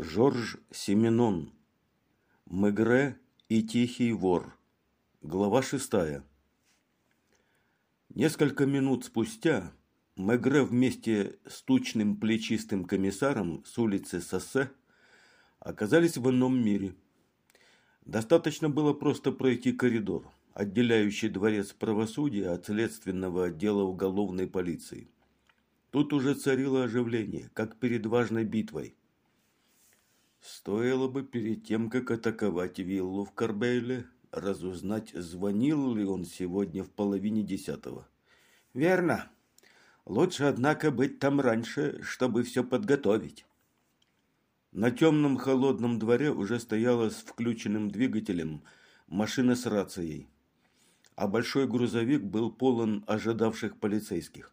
Жорж Семенон. Мегре и Тихий вор. Глава шестая. Несколько минут спустя Мегре вместе с тучным плечистым комиссаром с улицы Соссе оказались в ином мире. Достаточно было просто пройти коридор, отделяющий дворец правосудия от следственного отдела уголовной полиции. Тут уже царило оживление, как перед важной битвой. Стоило бы перед тем, как атаковать виллу в Карбейле, разузнать, звонил ли он сегодня в половине десятого. Верно. Лучше, однако, быть там раньше, чтобы все подготовить. На темном холодном дворе уже стояла с включенным двигателем машина с рацией, а большой грузовик был полон ожидавших полицейских.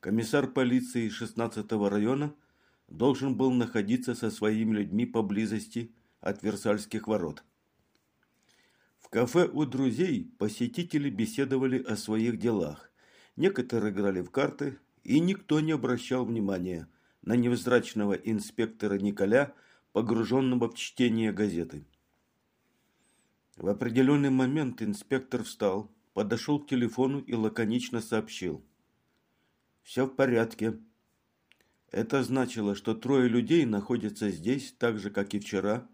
Комиссар полиции 16-го района должен был находиться со своими людьми поблизости от Версальских ворот. В кафе у друзей посетители беседовали о своих делах. Некоторые играли в карты, и никто не обращал внимания на невзрачного инспектора Николя, погруженного в чтение газеты. В определенный момент инспектор встал, подошел к телефону и лаконично сообщил. «Все в порядке. Это значило, что трое людей находятся здесь, так же, как и вчера,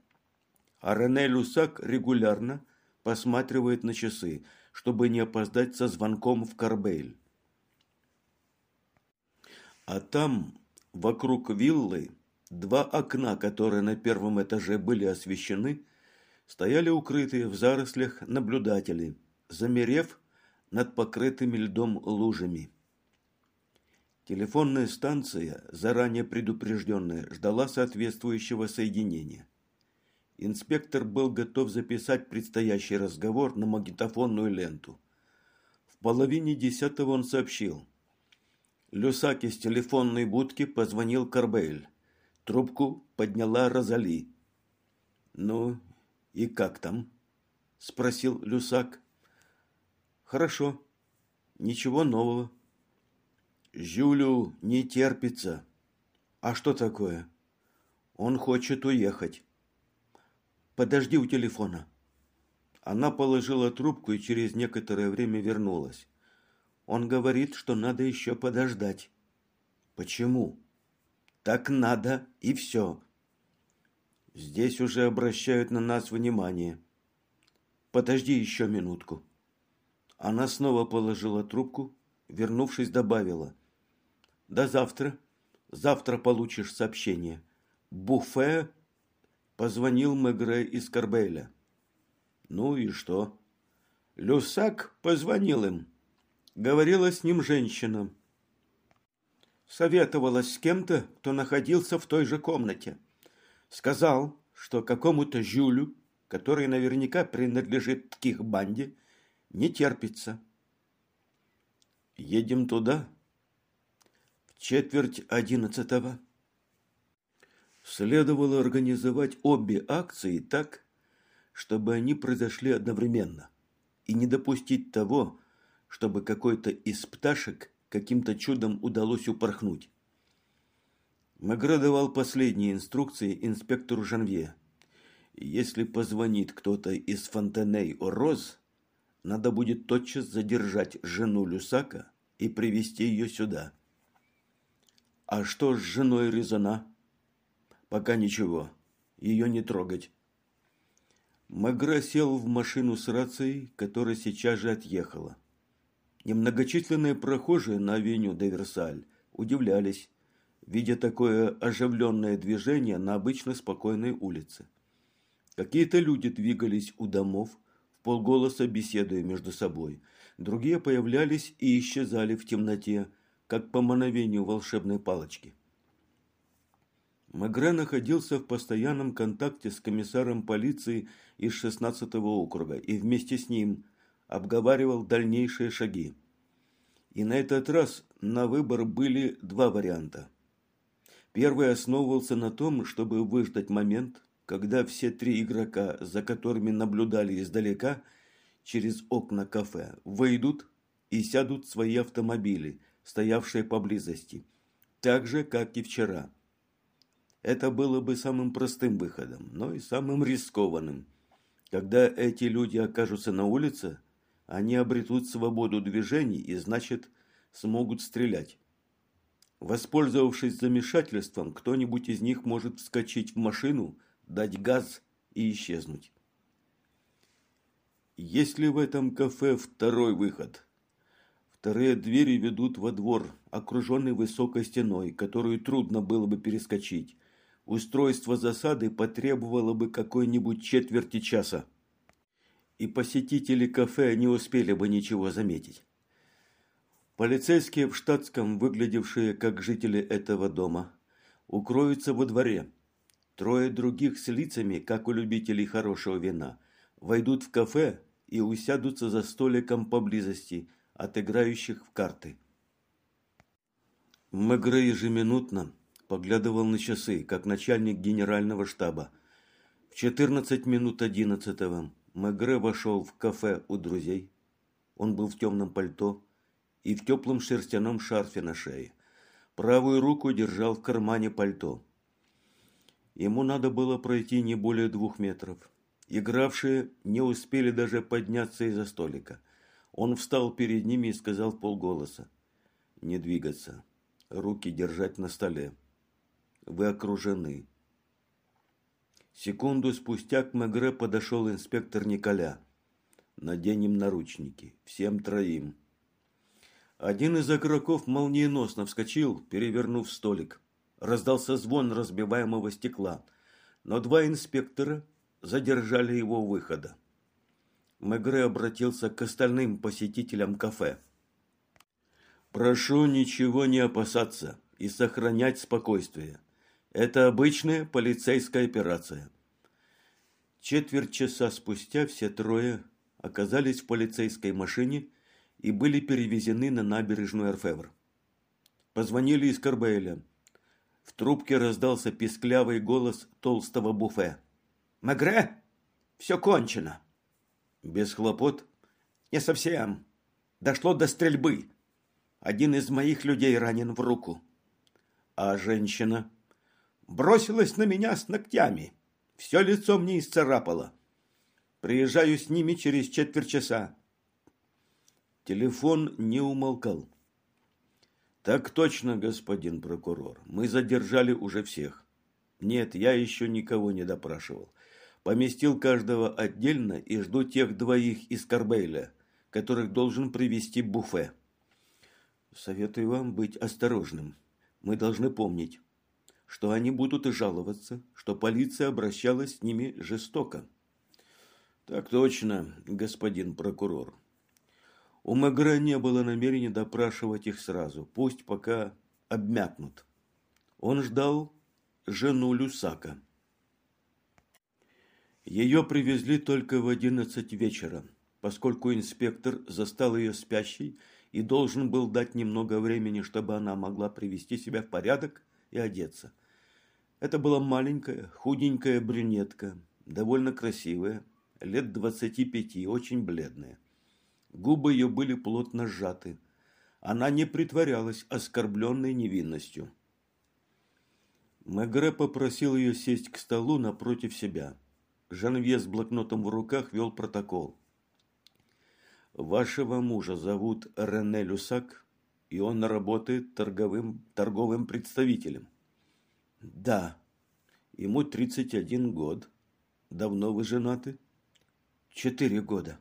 а Рене Люсак регулярно посматривает на часы, чтобы не опоздать со звонком в Карбейль. А там, вокруг виллы, два окна, которые на первом этаже были освещены, стояли укрытые в зарослях наблюдатели, замерев над покрытыми льдом лужами. Телефонная станция, заранее предупрежденная, ждала соответствующего соединения. Инспектор был готов записать предстоящий разговор на магнитофонную ленту. В половине десятого он сообщил. Люсак из телефонной будки позвонил Карбейль. Трубку подняла Розали. «Ну, и как там?» – спросил Люсак. «Хорошо. Ничего нового. Жюлю не терпится. А что такое? Он хочет уехать. Подожди у телефона. Она положила трубку и через некоторое время вернулась. Он говорит, что надо еще подождать. Почему? Так надо, и все. Здесь уже обращают на нас внимание. Подожди еще минутку. Она снова положила трубку, вернувшись, добавила. До завтра. Завтра получишь сообщение. Буфе позвонил Мегре из Карбеля. Ну и что? Люсак позвонил им. Говорила с ним женщина. Советовалась с кем-то, кто находился в той же комнате. Сказал, что какому-то Жюлю, который наверняка принадлежит к их банде, не терпится. Едем туда, четверть одиннадцатого. Следовало организовать обе акции так, чтобы они произошли одновременно, и не допустить того, чтобы какой-то из пташек каким-то чудом удалось упорхнуть. Магра давал последние инструкции инспектору Жанвье. Если позвонит кто-то из Фонтеней-Ороз, надо будет тотчас задержать жену Люсака и привести ее сюда. А что с женой Резана? Пока ничего. Ее не трогать. Магра сел в машину с рацией, которая сейчас же отъехала. Немногочисленные прохожие на авеню де Версаль удивлялись, видя такое оживленное движение на обычно спокойной улице. Какие-то люди двигались у домов, в полголоса беседуя между собой. Другие появлялись и исчезали в темноте, как по мановению волшебной палочки. Мегре находился в постоянном контакте с комиссаром полиции из 16-го округа и вместе с ним обговаривал дальнейшие шаги. И на этот раз на выбор были два варианта. Первый основывался на том, чтобы выждать момент, когда все три игрока, за которыми наблюдали издалека, через окна кафе, выйдут и сядут в свои автомобили, стоявшие поблизости, так же, как и вчера. Это было бы самым простым выходом, но и самым рискованным. Когда эти люди окажутся на улице, они обретут свободу движений и, значит, смогут стрелять. Воспользовавшись замешательством, кто-нибудь из них может вскочить в машину, дать газ и исчезнуть. Есть ли в этом кафе второй выход? Вторые двери ведут во двор, окруженный высокой стеной, которую трудно было бы перескочить. Устройство засады потребовало бы какой-нибудь четверти часа. И посетители кафе не успели бы ничего заметить. Полицейские в штатском, выглядевшие как жители этого дома, укроются во дворе. Трое других с лицами, как у любителей хорошего вина, войдут в кафе и усядутся за столиком поблизости – от играющих в карты. Мегре ежеминутно поглядывал на часы, как начальник генерального штаба. В 14 минут 11 Мегре вошел в кафе у друзей. Он был в темном пальто и в теплом шерстяном шарфе на шее. Правую руку держал в кармане пальто. Ему надо было пройти не более двух метров. Игравшие не успели даже подняться из-за столика. Он встал перед ними и сказал полголоса. «Не двигаться. Руки держать на столе. Вы окружены». Секунду спустя к Мегре подошел инспектор Николя. «Наденем наручники. Всем троим». Один из игроков молниеносно вскочил, перевернув столик. Раздался звон разбиваемого стекла, но два инспектора задержали его выхода. Мегре обратился к остальным посетителям кафе. «Прошу ничего не опасаться и сохранять спокойствие. Это обычная полицейская операция». Четверть часа спустя все трое оказались в полицейской машине и были перевезены на набережную Эрфевр. Позвонили из Карбейля. В трубке раздался писклявый голос толстого буфе. «Мегре, все кончено!» Без хлопот? Не совсем. Дошло до стрельбы. Один из моих людей ранен в руку. А женщина? Бросилась на меня с ногтями. Все лицо мне исцарапало. Приезжаю с ними через четверть часа. Телефон не умолкал. Так точно, господин прокурор. Мы задержали уже всех. Нет, я еще никого не допрашивал. Поместил каждого отдельно и жду тех двоих из Карбейля, которых должен привести буфе. Советую вам быть осторожным. Мы должны помнить, что они будут и жаловаться, что полиция обращалась с ними жестоко. Так точно, господин прокурор. У Магра не было намерения допрашивать их сразу, пусть пока обмякнут. Он ждал жену Люсака. Ее привезли только в одиннадцать вечера, поскольку инспектор застал ее спящей и должен был дать немного времени, чтобы она могла привести себя в порядок и одеться. Это была маленькая, худенькая брюнетка, довольно красивая, лет двадцати пяти, очень бледная. Губы ее были плотно сжаты. Она не притворялась оскорбленной невинностью. Мегре попросил ее сесть к столу напротив себя – Жанвье с блокнотом в руках вел протокол. Вашего мужа зовут Рене Люсак, и он работает торговым, торговым представителем. Да. Ему 31 год. Давно вы женаты? Четыре года.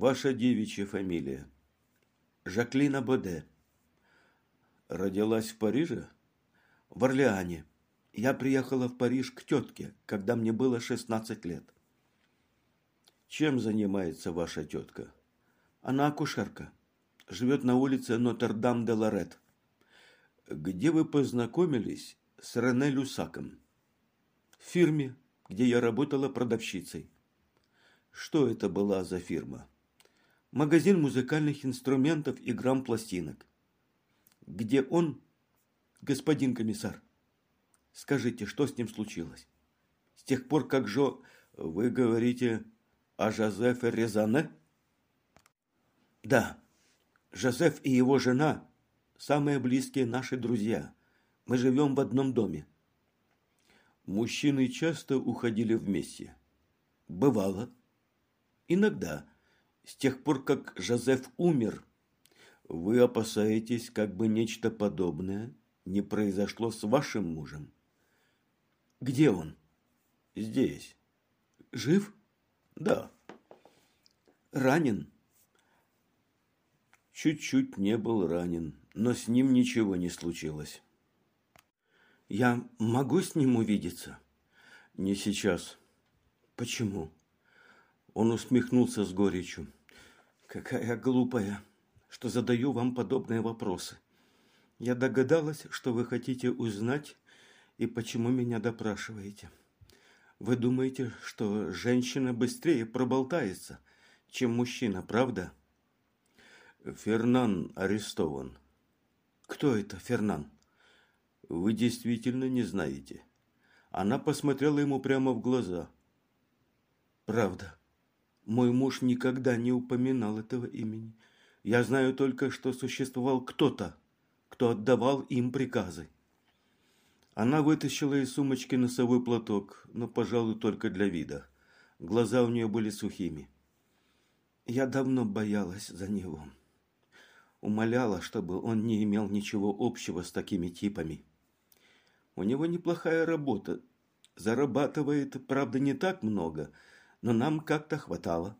Ваша девичья фамилия? Жаклина Боде. Родилась в Париже? В Орлеане. Я приехала в Париж к тетке, когда мне было 16 лет. Чем занимается ваша тетка? Она акушерка. Живет на улице Нотр-Дам-де-Лорет. Где вы познакомились с Рене Люсаком? В фирме, где я работала продавщицей. Что это была за фирма? Магазин музыкальных инструментов и грамм-пластинок. Где он, господин комиссар? Скажите, что с ним случилось? С тех пор, как Жо... Вы говорите о Жозефе Резане? Да. Жозеф и его жена – самые близкие наши друзья. Мы живем в одном доме. Мужчины часто уходили вместе. Бывало. Иногда. С тех пор, как Жозеф умер, вы опасаетесь, как бы нечто подобное не произошло с вашим мужем. Где он? Здесь. Жив? Да. Ранен? Чуть-чуть не был ранен, но с ним ничего не случилось. Я могу с ним увидеться? Не сейчас. Почему? Он усмехнулся с горечью. Какая глупая, что задаю вам подобные вопросы. Я догадалась, что вы хотите узнать и почему меня допрашиваете. Вы думаете, что женщина быстрее проболтается, чем мужчина, правда? Фернан арестован. Кто это Фернан? Вы действительно не знаете. Она посмотрела ему прямо в глаза. Правда. Мой муж никогда не упоминал этого имени. Я знаю только, что существовал кто-то, кто отдавал им приказы. Она вытащила из сумочки носовой платок, но, пожалуй, только для вида. Глаза у нее были сухими. Я давно боялась за него. Умоляла, чтобы он не имел ничего общего с такими типами. У него неплохая работа. Зарабатывает, правда, не так много, но нам как-то хватало.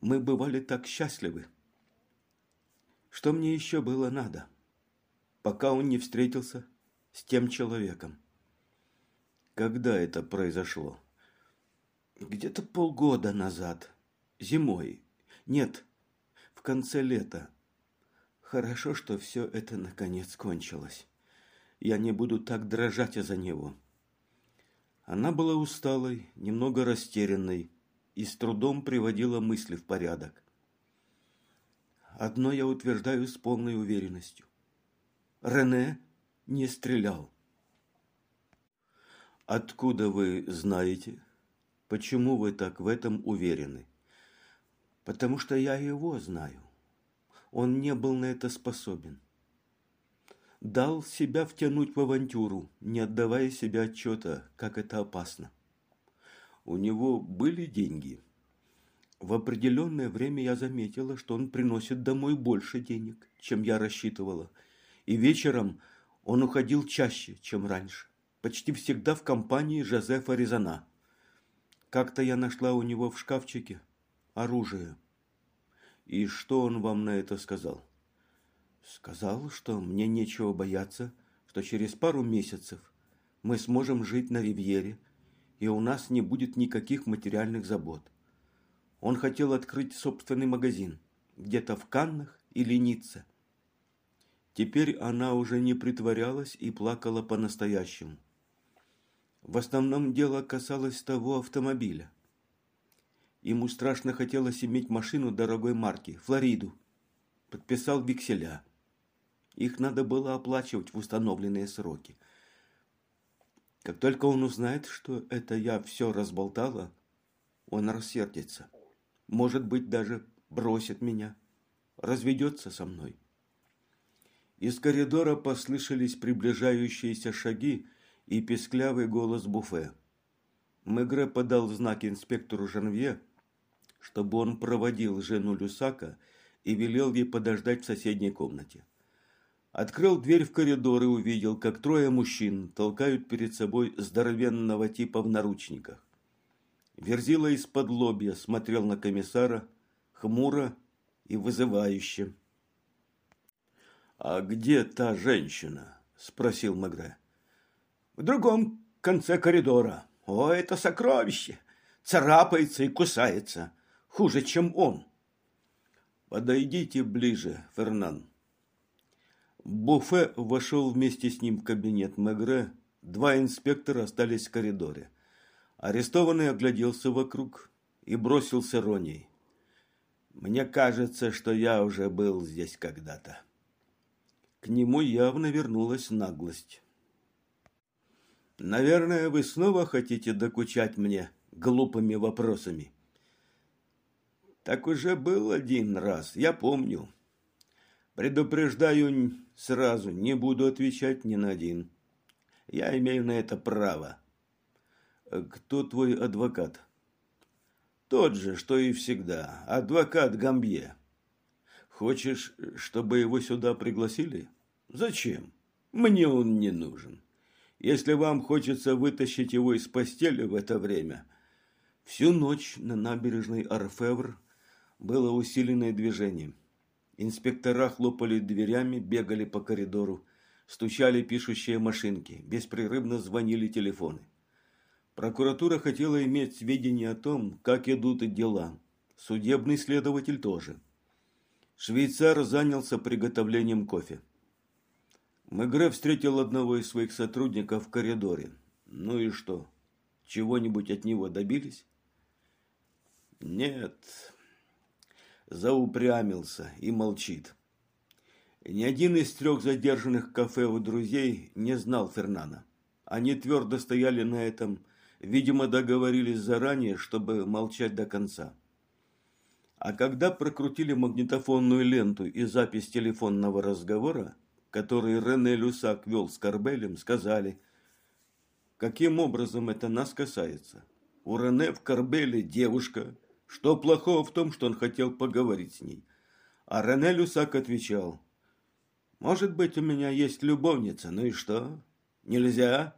Мы бывали так счастливы. Что мне еще было надо? Пока он не встретился с тем человеком. Когда это произошло? Где-то полгода назад. Зимой. Нет, в конце лета. Хорошо, что все это наконец кончилось. Я не буду так дрожать из-за него. Она была усталой, немного растерянной и с трудом приводила мысли в порядок. Одно я утверждаю с полной уверенностью. Рене не стрелял. Откуда вы знаете? Почему вы так в этом уверены? Потому что я его знаю. Он не был на это способен. Дал себя втянуть в авантюру, не отдавая себе отчета, как это опасно. У него были деньги. В определенное время я заметила, что он приносит домой больше денег, чем я рассчитывала. И вечером он уходил чаще, чем раньше, почти всегда в компании Жозефа Резана. Как-то я нашла у него в шкафчике оружие. И что он вам на это сказал? Сказал, что мне нечего бояться, что через пару месяцев мы сможем жить на ривьере, и у нас не будет никаких материальных забот. Он хотел открыть собственный магазин, где-то в Каннах или Ницце. Теперь она уже не притворялась и плакала по-настоящему. В основном дело касалось того автомобиля. Ему страшно хотелось иметь машину дорогой марки, Флориду. Подписал векселя. Их надо было оплачивать в установленные сроки. Как только он узнает, что это я все разболтала, он рассердится. Может быть, даже бросит меня, разведется со мной. Из коридора послышались приближающиеся шаги и песклявый голос Буфе. Мегре подал знак инспектору Жанвье, чтобы он проводил жену Люсака и велел ей подождать в соседней комнате. Открыл дверь в коридор и увидел, как трое мужчин толкают перед собой здоровенного типа в наручниках. Верзила из-под лобья смотрел на комиссара хмуро и вызывающе. «А где та женщина?» – спросил Магре. «В другом конце коридора. О, это сокровище! Царапается и кусается. Хуже, чем он». «Подойдите ближе, Фернан». Буфе вошел вместе с ним в кабинет Мегре. Два инспектора остались в коридоре. Арестованный огляделся вокруг и бросился роней. «Мне кажется, что я уже был здесь когда-то». К нему явно вернулась наглость. «Наверное, вы снова хотите докучать мне глупыми вопросами?» «Так уже был один раз, я помню. Предупреждаю сразу, не буду отвечать ни на один. Я имею на это право. Кто твой адвокат? Тот же, что и всегда. Адвокат Гамбье. Хочешь, чтобы его сюда пригласили? Зачем? Мне он не нужен. Если вам хочется вытащить его из постели в это время... Всю ночь на набережной Арфевр было усиленное движение. Инспектора хлопали дверями, бегали по коридору, стучали пишущие машинки, беспрерывно звонили телефоны. Прокуратура хотела иметь сведения о том, как идут дела. Судебный следователь тоже. Швейцар занялся приготовлением кофе. Мегре встретил одного из своих сотрудников в коридоре. Ну и что? Чего-нибудь от него добились? Нет. Заупрямился и молчит. Ни один из трех задержанных кафе у друзей не знал Фернана. Они твердо стояли на этом, видимо, договорились заранее, чтобы молчать до конца. А когда прокрутили магнитофонную ленту и запись телефонного разговора, который Рене Люсак вел с Карбелем, сказали, каким образом это нас касается. У Рене в Карбеле девушка. Что плохого в том, что он хотел поговорить с ней? А Рене Люсак отвечал, может быть, у меня есть любовница, ну и что? Нельзя?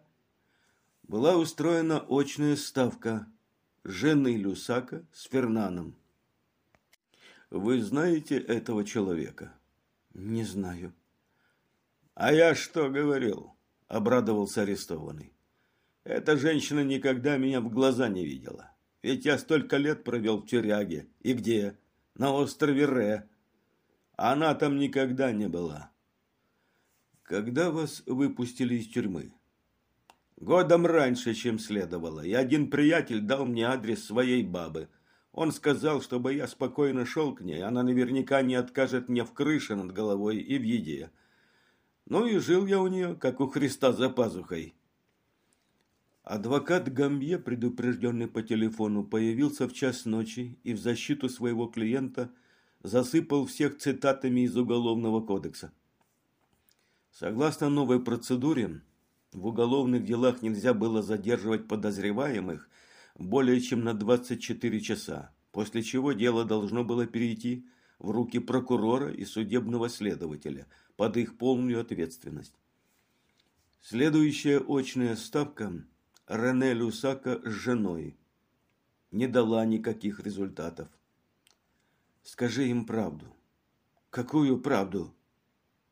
Была устроена очная ставка жены Люсака с Фернаном. Вы знаете этого человека? Не знаю. «А я что говорил?» – обрадовался арестованный. «Эта женщина никогда меня в глаза не видела. Ведь я столько лет провел в тюряге. И где? На острове Ре. Она там никогда не была». «Когда вас выпустили из тюрьмы?» «Годом раньше, чем следовало. И один приятель дал мне адрес своей бабы. Он сказал, чтобы я спокойно шел к ней. Она наверняка не откажет мне в крыше над головой и в еде. Ну и жил я у нее, как у Христа за пазухой. Адвокат Гамбье, предупрежденный по телефону, появился в час ночи и в защиту своего клиента засыпал всех цитатами из Уголовного кодекса. Согласно новой процедуре, в уголовных делах нельзя было задерживать подозреваемых более чем на 24 часа, после чего дело должно было перейти в руки прокурора и судебного следователя – под их полную ответственность. Следующая очная ставка Рене Люсака с женой не дала никаких результатов. Скажи им правду. Какую правду?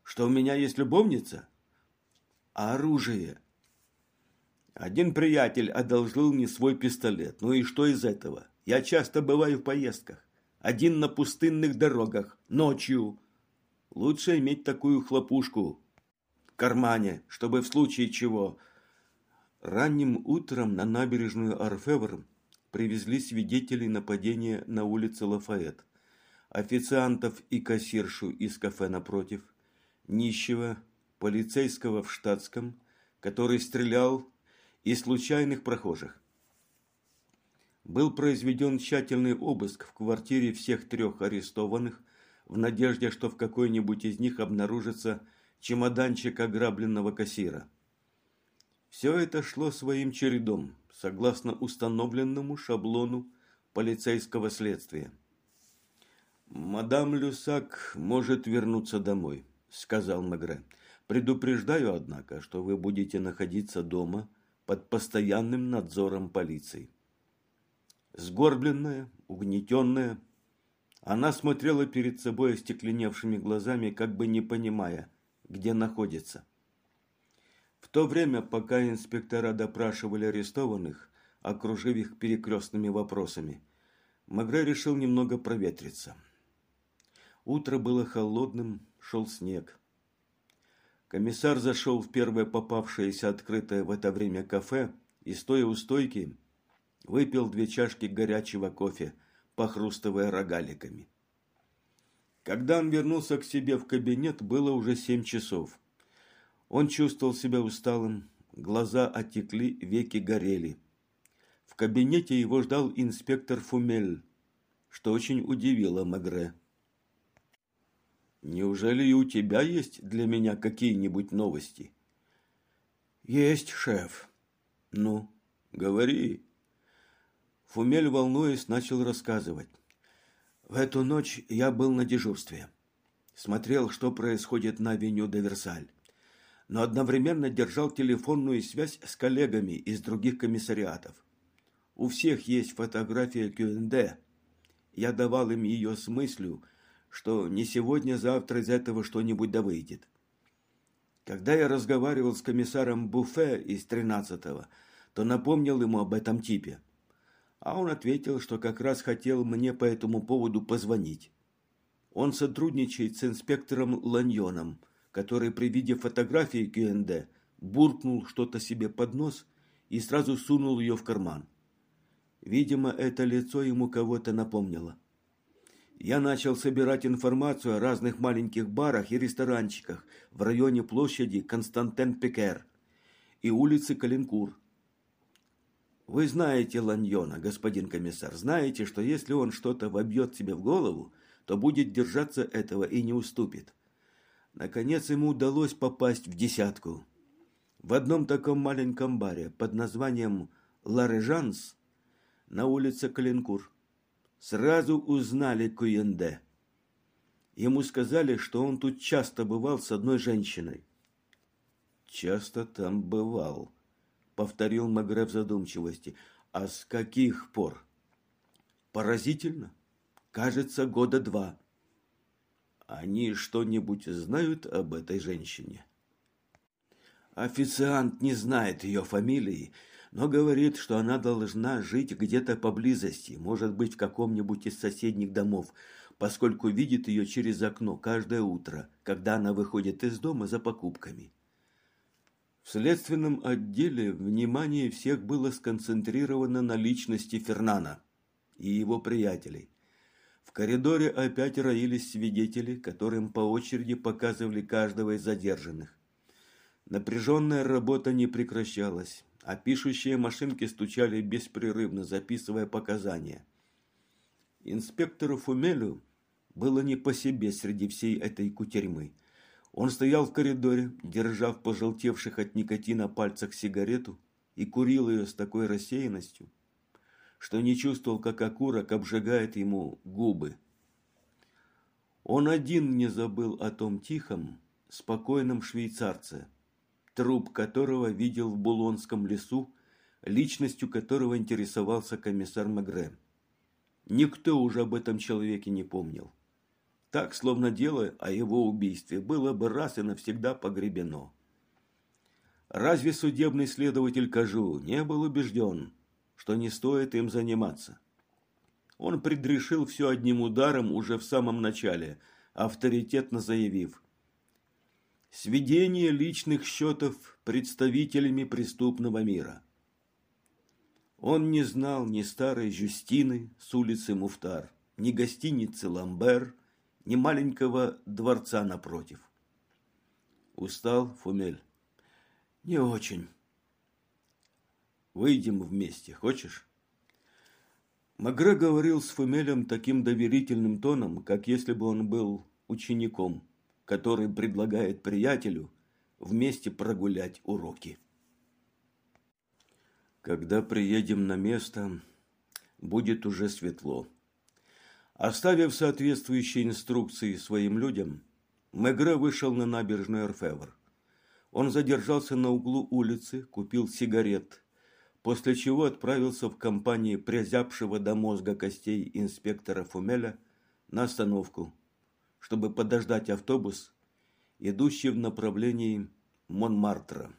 Что у меня есть любовница? А оружие? Один приятель одолжил мне свой пистолет. Ну и что из этого? Я часто бываю в поездках. Один на пустынных дорогах, ночью, Лучше иметь такую хлопушку в кармане, чтобы в случае чего... Ранним утром на набережную Арфевр привезли свидетелей нападения на улице Лафайет, официантов и кассиршу из кафе напротив, нищего, полицейского в штатском, который стрелял, и случайных прохожих. Был произведен тщательный обыск в квартире всех трех арестованных в надежде, что в какой-нибудь из них обнаружится чемоданчик ограбленного кассира. Все это шло своим чередом, согласно установленному шаблону полицейского следствия. «Мадам Люсак может вернуться домой», – сказал Мегре. «Предупреждаю, однако, что вы будете находиться дома под постоянным надзором полиции». Сгорбленная, угнетенная, она смотрела перед собой остекленевшими глазами, как бы не понимая, где находится. В то время, пока инспектора допрашивали арестованных, окружив их перекрестными вопросами, Магре решил немного проветриться. Утро было холодным, шел снег. Комиссар зашел в первое попавшееся открытое в это время кафе и, стоя у стойки, выпил две чашки горячего кофе – похрустывая рогаликами. Когда он вернулся к себе в кабинет, было уже семь часов. Он чувствовал себя усталым, глаза отекли, веки горели. В кабинете его ждал инспектор Фумель, что очень удивило Магре. «Неужели и у тебя есть для меня какие-нибудь новости?» «Есть, шеф». «Ну, Говори. Фумель, волнуясь, начал рассказывать. В эту ночь я был на дежурстве. Смотрел, что происходит на авеню де Версаль. Но одновременно держал телефонную связь с коллегами из других комиссариатов. У всех есть фотография КНД. Я давал им ее с мыслью, что не сегодня-завтра из этого что-нибудь да выйдет. Когда я разговаривал с комиссаром Буфе из 13-го, то напомнил ему об этом типе. А он ответил, что как раз хотел мне по этому поводу позвонить. Он сотрудничает с инспектором Ланьоном, который при виде фотографии КНД буркнул что-то себе под нос и сразу сунул ее в карман. Видимо, это лицо ему кого-то напомнило. Я начал собирать информацию о разных маленьких барах и ресторанчиках в районе площади Константен-Пекер и улицы Калинкур. Вы знаете Ланьона, господин комиссар, знаете, что если он что-то вобьет себе в голову, то будет держаться этого и не уступит. Наконец ему удалось попасть в десятку. В одном таком маленьком баре под названием «Ларежанс» на улице Калинкур сразу узнали Куенде. Ему сказали, что он тут часто бывал с одной женщиной. «Часто там бывал», повторил Магре в задумчивости. А с каких пор? Поразительно. Кажется, года два. Они что-нибудь знают об этой женщине? Официант не знает ее фамилии, но говорит, что она должна жить где-то поблизости, может быть, в каком-нибудь из соседних домов, поскольку видит ее через окно каждое утро, когда она выходит из дома за покупками. В следственном отделе внимание всех было сконцентрировано на личности Фернана и его приятелей. В коридоре опять роились свидетели, которым по очереди показывали каждого из задержанных. Напряженная работа не прекращалась, а пишущие машинки стучали беспрерывно, записывая показания. Инспектору Фумелю было не по себе среди всей этой кутерьмы – он стоял в коридоре, держа в пожелтевших от никотина пальцах сигарету и курил ее с такой рассеянностью, что не чувствовал, как окурок обжигает ему губы. Он один не забыл о том тихом, спокойном швейцарце, труп которого видел в Булонском лесу, личностью которого интересовался комиссар Магре. Никто уже об этом человеке не помнил. Так, словно дело о его убийстве было бы раз и навсегда погребено. Разве судебный следователь Кажу не был убежден, что не стоит им заниматься? Он предрешил все одним ударом уже в самом начале, авторитетно заявив «Сведение личных счетов представителями преступного мира». Он не знал ни старой Жюстины с улицы Муфтар, ни гостиницы Ламбер, ни маленького дворца напротив. Устал Фумель? Не очень. Выйдем вместе, хочешь? Магре говорил с Фумелем таким доверительным тоном, как если бы он был учеником, который предлагает приятелю вместе прогулять уроки. Когда приедем на место, будет уже светло. Оставив соответствующие инструкции своим людям, Мегре вышел на набережную Эрфевр. Он задержался на углу улицы, купил сигарет, после чего отправился в компании прозябшего до мозга костей инспектора Фумеля на остановку, чтобы подождать автобус, идущий в направлении Монмартра.